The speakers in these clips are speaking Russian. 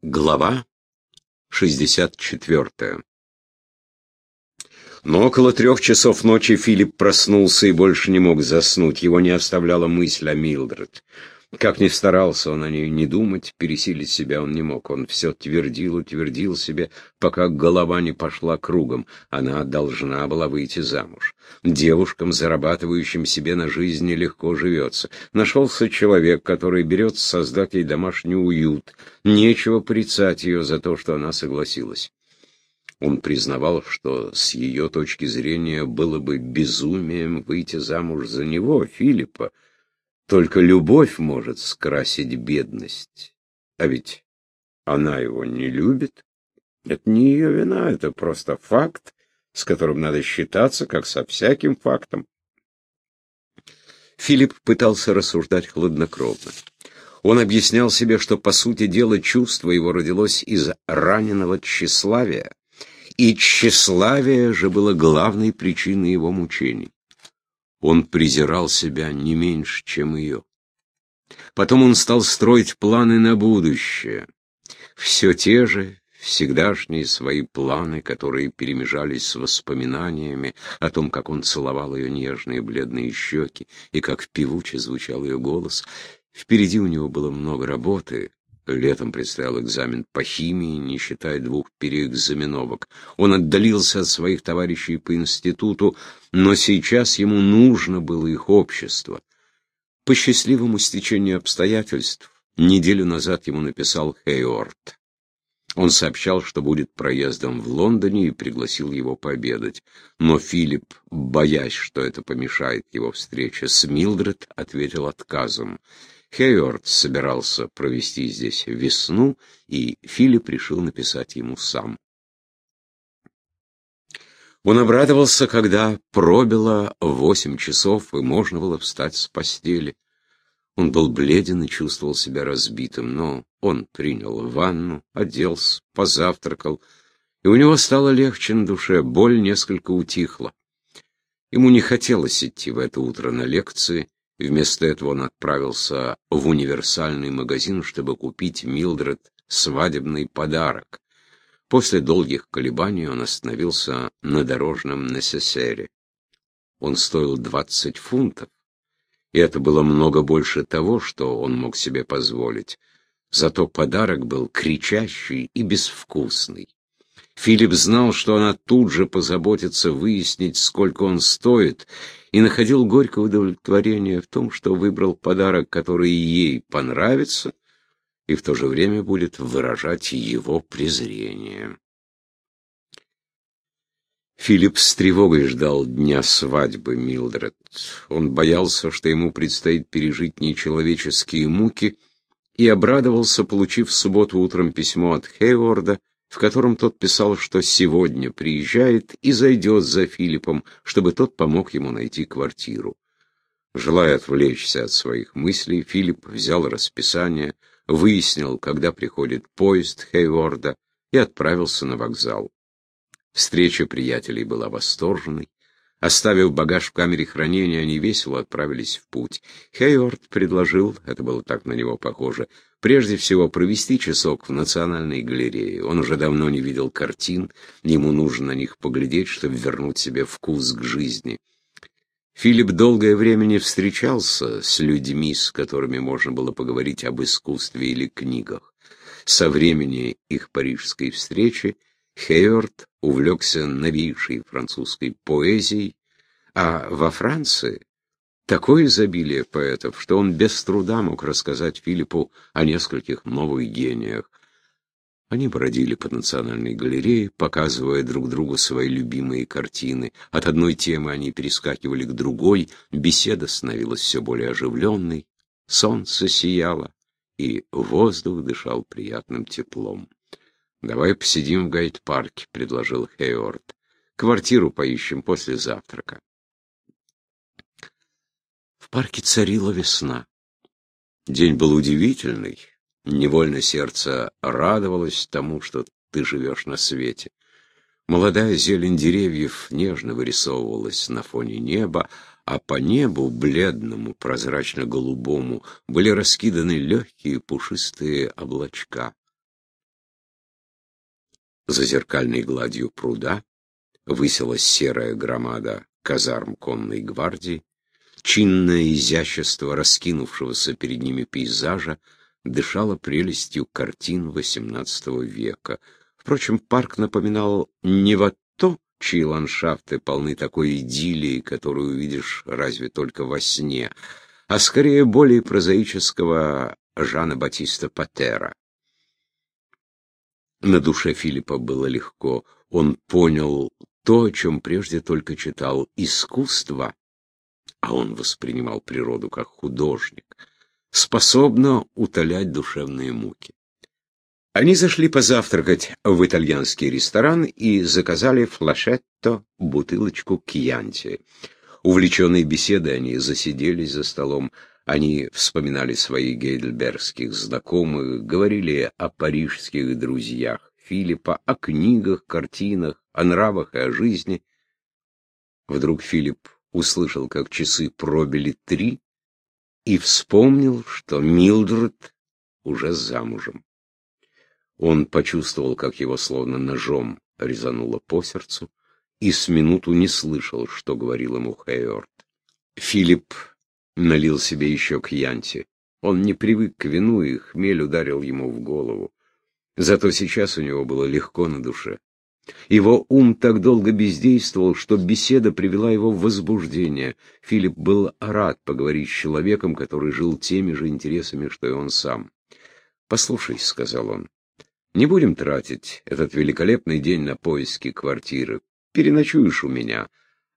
Глава 64 Но около трех часов ночи Филипп проснулся и больше не мог заснуть. Его не оставляла мысль о Милдред. Как ни старался он о ней не думать, пересилить себя он не мог. Он все твердил и твердил себе, пока голова не пошла кругом. Она должна была выйти замуж. Девушкам, зарабатывающим себе на жизни, легко живется. Нашелся человек, который берет создать ей домашний уют. Нечего порицать ее за то, что она согласилась. Он признавал, что с ее точки зрения было бы безумием выйти замуж за него, Филиппа, только любовь может скрасить бедность. А ведь она его не любит. Это не ее вина, это просто факт, с которым надо считаться, как со всяким фактом. Филипп пытался рассуждать хладнокровно. Он объяснял себе, что, по сути дела, чувство его родилось из раненого тщеславия, и тщеславие же было главной причиной его мучений. Он презирал себя не меньше, чем ее. Потом он стал строить планы на будущее. Все те же, всегдашние свои планы, которые перемежались с воспоминаниями о том, как он целовал ее нежные бледные щеки и как певуче звучал ее голос. Впереди у него было много работы, Летом предстоял экзамен по химии, не считая двух переэкзаменовок. Он отдалился от своих товарищей по институту, но сейчас ему нужно было их общество. По счастливому стечению обстоятельств неделю назад ему написал Хейорт. Он сообщал, что будет проездом в Лондоне и пригласил его пообедать. Но Филипп, боясь, что это помешает его встрече с Милдред, ответил отказом. Хейорд собирался провести здесь весну, и Филипп решил написать ему сам. Он обрадовался, когда пробило восемь часов, и можно было встать с постели. Он был бледен и чувствовал себя разбитым, но он принял ванну, оделся, позавтракал, и у него стало легче на душе, боль несколько утихла. Ему не хотелось идти в это утро на лекции, Вместо этого он отправился в универсальный магазин, чтобы купить Милдред свадебный подарок. После долгих колебаний он остановился на дорожном necessere. Он стоил 20 фунтов, и это было много больше того, что он мог себе позволить. Зато подарок был кричащий и безвкусный. Филипп знал, что она тут же позаботится выяснить, сколько он стоит, и находил горькое удовлетворение в том, что выбрал подарок, который ей понравится, и в то же время будет выражать его презрение. Филипп с тревогой ждал дня свадьбы Милдред. Он боялся, что ему предстоит пережить нечеловеческие муки, и обрадовался, получив в субботу утром письмо от Хейворда, в котором тот писал, что сегодня приезжает и зайдет за Филиппом, чтобы тот помог ему найти квартиру. Желая отвлечься от своих мыслей, Филипп взял расписание, выяснил, когда приходит поезд Хейворда, и отправился на вокзал. Встреча приятелей была восторженной. Оставив багаж в камере хранения, они весело отправились в путь. Хейворд предложил, это было так на него похоже, прежде всего провести часок в Национальной галерее. Он уже давно не видел картин, ему нужно на них поглядеть, чтобы вернуть себе вкус к жизни. Филипп долгое время не встречался с людьми, с которыми можно было поговорить об искусстве или книгах. Со времени их парижской встречи Хейворд увлекся новейшей французской поэзией, а во Франции такое изобилие поэтов, что он без труда мог рассказать Филиппу о нескольких новых гениях. Они бродили по национальной галерее, показывая друг другу свои любимые картины. От одной темы они перескакивали к другой, беседа становилась все более оживленной, солнце сияло, и воздух дышал приятным теплом. «Давай посидим в гайд-парке», — предложил Хейорд. «Квартиру поищем после завтрака». В парке царила весна. День был удивительный. Невольно сердце радовалось тому, что ты живешь на свете. Молодая зелень деревьев нежно вырисовывалась на фоне неба, а по небу, бледному, прозрачно-голубому, были раскиданы легкие пушистые облачка. За зеркальной гладью пруда высилась серая громада казарм конной гвардии, чинное изящество раскинувшегося перед ними пейзажа дышало прелестью картин XVIII века. Впрочем, парк напоминал не вот то, чьи ландшафты полны такой идиллии, которую увидишь разве только во сне, а скорее более прозаического Жана Батиста Патера. На душе Филиппа было легко. Он понял то, о чем прежде только читал. Искусство, а он воспринимал природу как художник, способно утолять душевные муки. Они зашли позавтракать в итальянский ресторан и заказали флашетто, бутылочку кьянти. Увлеченные беседой, они засиделись за столом. Они вспоминали своих гейдельбергских знакомых, говорили о парижских друзьях Филиппа, о книгах, картинах, о нравах и о жизни. Вдруг Филипп услышал, как часы пробили три, и вспомнил, что Милдред уже замужем. Он почувствовал, как его словно ножом резануло по сердцу, и с минуту не слышал, что говорил ему Хейорд. Филипп налил себе еще к Янте. Он не привык к вину, и хмель ударил ему в голову. Зато сейчас у него было легко на душе. Его ум так долго бездействовал, что беседа привела его в возбуждение. Филипп был рад поговорить с человеком, который жил теми же интересами, что и он сам. «Послушай», — сказал он, не будем тратить этот великолепный день на поиски квартиры. Переночуешь у меня,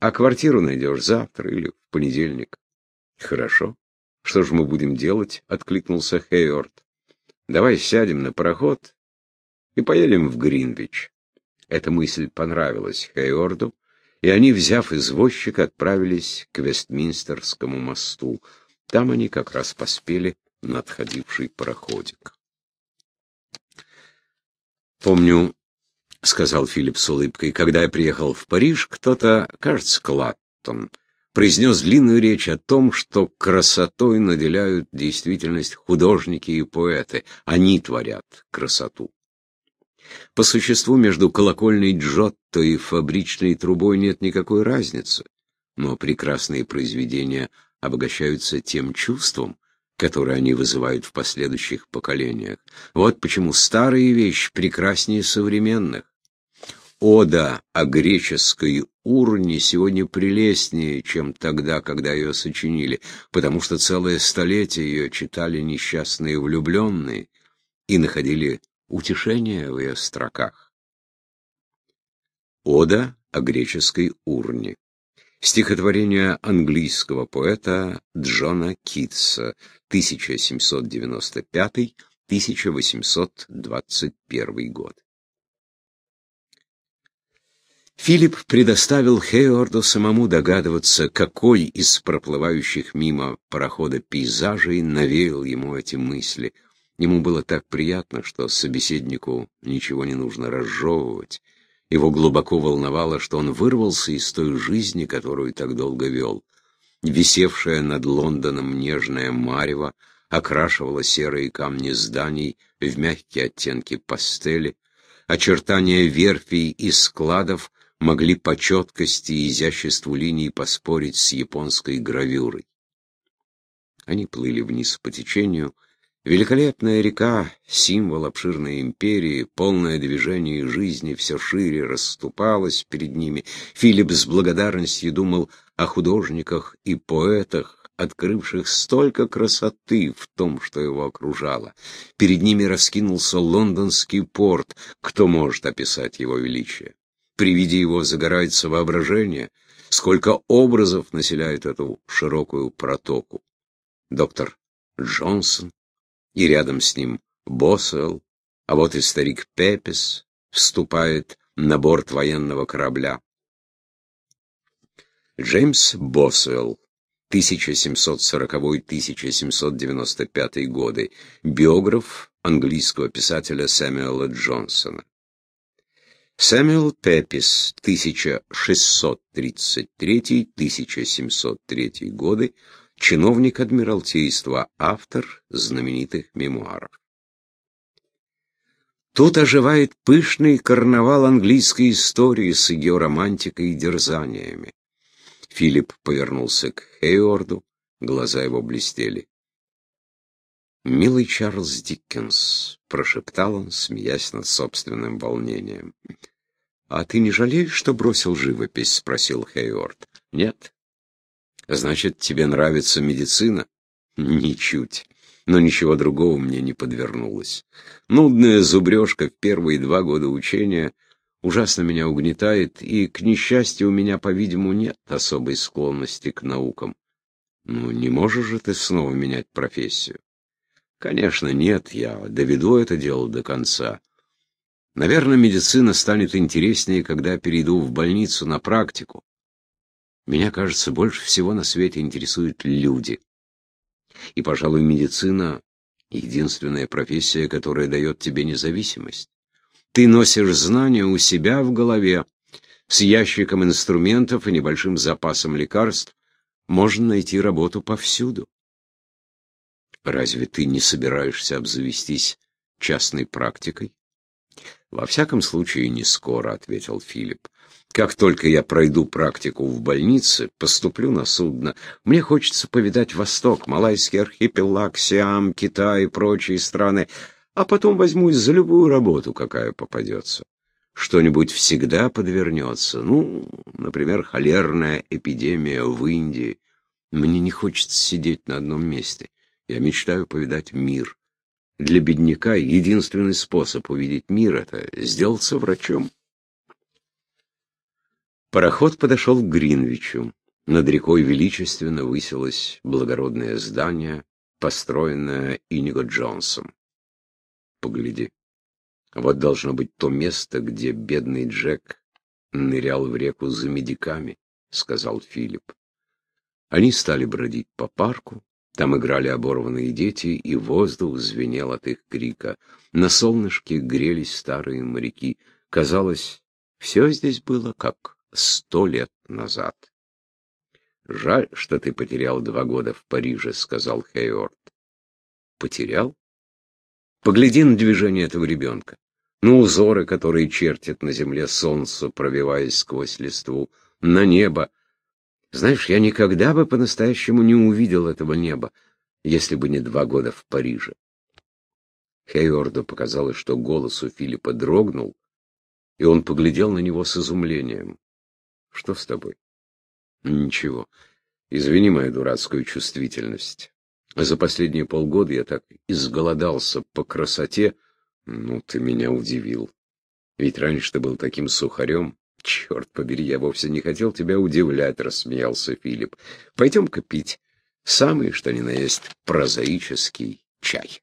а квартиру найдешь завтра или в понедельник. Хорошо. Что же мы будем делать? Откликнулся Хейорд. Давай сядем на пароход и поедем в Гринвич. Эта мысль понравилась Хейорду, и они, взяв извозчика, отправились к Вестминстерскому мосту. Там они как раз поспели на отходивший пароходик. Помню, — сказал Филипп с улыбкой, — когда я приехал в Париж, кто-то, кажется, Клаттон, произнес длинную речь о том, что красотой наделяют действительность художники и поэты. Они творят красоту. По существу между колокольной Джотто и фабричной трубой нет никакой разницы, но прекрасные произведения обогащаются тем чувством, которые они вызывают в последующих поколениях. Вот почему старые вещи прекраснее современных. Ода о греческой урне сегодня прелестнее, чем тогда, когда ее сочинили, потому что целое столетие ее читали несчастные влюбленные и находили утешение в ее строках. Ода о греческой урне. Стихотворение английского поэта Джона Китса 1795-1821 год. Филипп предоставил Хейорду самому догадываться, какой из проплывающих мимо парохода пейзажей навеял ему эти мысли. Ему было так приятно, что собеседнику ничего не нужно разжевывать. Его глубоко волновало, что он вырвался из той жизни, которую так долго вел. Висевшая над Лондоном нежная марево окрашивала серые камни зданий в мягкие оттенки пастели. Очертания верфей и складов могли по четкости и изяществу линий поспорить с японской гравюрой. Они плыли вниз по течению, Великолепная река, символ обширной империи, полное движение и жизни, все шире расступалась перед ними. Филипп с благодарностью думал о художниках и поэтах, открывших столько красоты в том, что его окружало. Перед ними раскинулся лондонский порт. Кто может описать его величие? При виде его загорается воображение. Сколько образов населяет эту широкую протоку. Доктор Джонсон, и рядом с ним Босуэлл, а вот и старик Пепес вступает на борт военного корабля. Джеймс Босуэлл, 1740-1795 годы, биограф английского писателя Сэмюэла Джонсона. Сэмюэл Пепис, 1633-1703 годы, чиновник Адмиралтейства, автор знаменитых мемуаров. Тут оживает пышный карнавал английской истории с ее романтикой и дерзаниями. Филипп повернулся к Хейорду, глаза его блестели. «Милый Чарльз Диккенс», — прошептал он, смеясь над собственным волнением. «А ты не жалеешь, что бросил живопись?» — спросил Хейорд. «Нет». «Значит, тебе нравится медицина?» «Ничуть. Но ничего другого мне не подвернулось. Нудная зубрежка в первые два года учения ужасно меня угнетает, и, к несчастью, у меня, по-видимому, нет особой склонности к наукам. Ну, не можешь же ты снова менять профессию? Конечно, нет, я доведу это дело до конца. Наверное, медицина станет интереснее, когда перейду в больницу на практику. Меня, кажется, больше всего на свете интересуют люди. И, пожалуй, медицина — единственная профессия, которая дает тебе независимость. Ты носишь знания у себя в голове. С ящиком инструментов и небольшим запасом лекарств можно найти работу повсюду. Разве ты не собираешься обзавестись частной практикой? Во всяком случае, не скоро, ответил Филипп. Как только я пройду практику в больнице, поступлю на судно. Мне хочется повидать Восток, Малайский архипелаг, Сиам, Китай и прочие страны, а потом возьмусь за любую работу, какая попадется. Что-нибудь всегда подвернется. Ну, например, холерная эпидемия в Индии. Мне не хочется сидеть на одном месте. Я мечтаю повидать мир. Для бедняка единственный способ увидеть мир — это сделаться врачом. Пароход подошел к Гринвичу. Над рекой величественно высилось благородное здание, построенное Иниго Джонсом. Погляди. Вот должно быть то место, где бедный Джек нырял в реку за медиками, — сказал Филипп. Они стали бродить по парку. Там играли оборванные дети, и воздух звенел от их крика. На солнышке грелись старые моряки. Казалось, все здесь было как сто лет назад. «Жаль, что ты потерял два года в Париже», — сказал Хейорд. «Потерял? Погляди на движение этого ребенка, на узоры, которые чертит на земле солнце, пробиваясь сквозь листву, на небо. Знаешь, я никогда бы по-настоящему не увидел этого неба, если бы не два года в Париже». Хейорду показалось, что голос у Филиппа дрогнул, и он поглядел на него с изумлением. Что с тобой? Ничего. Извини мою дурацкую чувствительность. За последние полгода я так изголодался по красоте. Ну, ты меня удивил. Ведь раньше ты был таким сухарем. Черт побери, я вовсе не хотел тебя удивлять, рассмеялся Филипп. Пойдем-ка пить. Самый, что ни на есть, прозаический чай.